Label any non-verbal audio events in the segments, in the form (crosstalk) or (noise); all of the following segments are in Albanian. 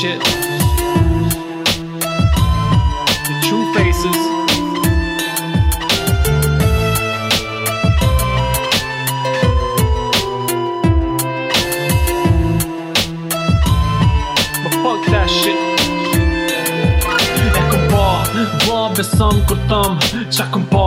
shit Vla besëm kur tëm Qa këm pa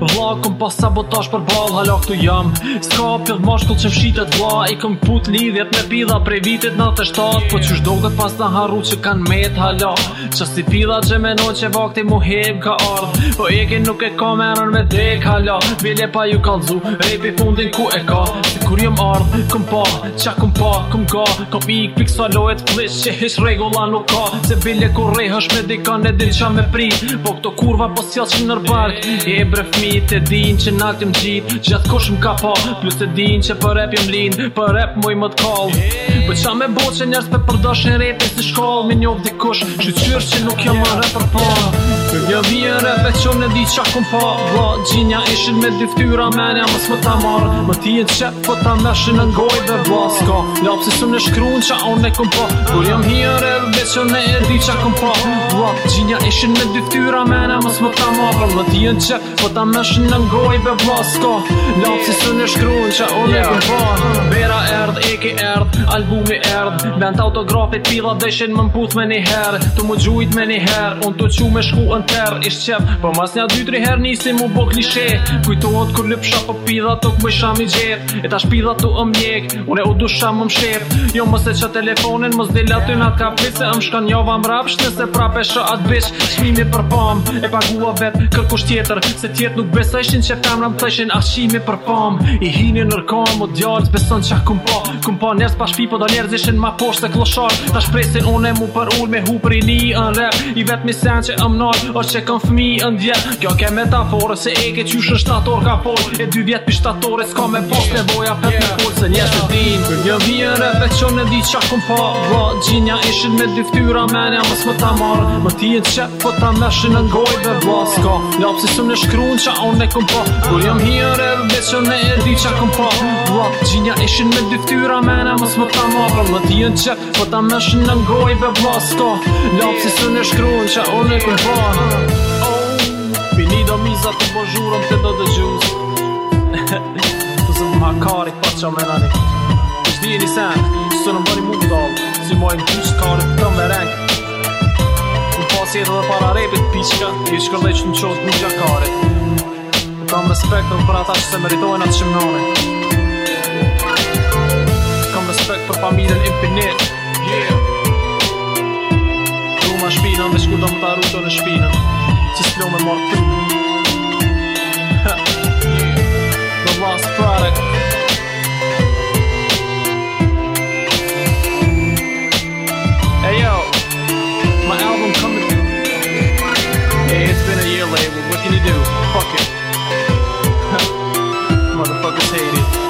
Vla këm pa sabotash për bal Hala këtu jam Ska pjot ma shkull që fshitet vla I këm put lidhjet me pila Prej vitit në të shtat Po që këtë pas në harru që kan met Hala Qa si pila që menon që vakti mu heb ka ardh Po e nuk e ka menon me dek Hala Bile pa ju kalzu Repi fundin ku e ka Si kur jëm ardh Këm pa Qa këm pa Këm ga Këm ik pik salohet Flish që hish regula nuk ka Se bile kur rehësh me dikan dil qa me Po këto kurva po s'jallë që nërbark E bre fmit e din që nalt jëm gjit Gjatë kush m'ka pa Plus e din që për rap jëm lin Për rap i më t'kall Po qa me bo që njerës pe përdoshin rap e si shkall Mi njof dikush që që nuk jam më rap për pa Jo vje rap e qo në di qa kum pa Vla gjinja ishin me dy ftyra menja mës më ta mar Më ti e qep po ta meshin në ngoj dhe vla s'ka Lapsi su në shkru në qa on e kum pa Kur jam hi rap e qo në e di qa kum pa ma Gjinja ishin në dy ftyra mene mos më ta ma Për më t'i jën qëk, po ta më shën në ngoj be vlasko Lopë si së në shkruun që unë yeah. e për po Bera erdh, eki erdh, albumi erdh Bent autografit pila dhe ishin më mputh me një her Tu më gjujt me një her, unë të qu me shku në ter Ishtë qep, po mas një a dy tri her nisi mu bo klishe Kujtojt kër lëp shapo pila të kuj shami gjep E ta shpila të ëm ljek, unë u du më shep Jo mëse që telefonin mës dhe latin atë kapit Se ëm shkan jo vam rapsht nëse prap shë atë bish Shmimi për E pagua vet kërkush tjetër Se tjet nuk besëshin që femra më tëshin A shimi për I hini në kom O djallës besën që kum po Kum po njerës pa shpi po do njerës ishin ma poshtë se kloshar Ta shpresin une mu për ull me hu për i ni në rep I vet mi sen që më nal O që kom fmi në djet Kjo ke metaforë se e ke qyshë në shtator ka pol E dy vjet për shtatore Ka me pos Se di po gjinja ishin me dy ftyra mene Mës më ta Më ti po e qep, po ta meshin në ngoj dhe baska Lapë si sëm në shkruun qa on e kumpa Kur jam hirë e rëve që e di qa kumpa hm, Lap, gjinja ishin me dyftyra mene mos më ta mabra Më ti po e qep, po ta meshin në ngoj dhe baska Lapë si sëm në shkruun qa on e kumpa oh, Pini do miza të po zhurëm të do dë gjus (laughs) Të zëm ma kari, pa qa menani Shdiri sen, së në bëni mund dal Si mojnë gjus karit të mere Kishtë që që në qotë një gjë karit kam respekt për për ata që se meritojnë atë shimnone kam respekt për familjen infinit Të ruma shpina me shkudon të në shpina Që më të të të të të të të të të motherfuckers it.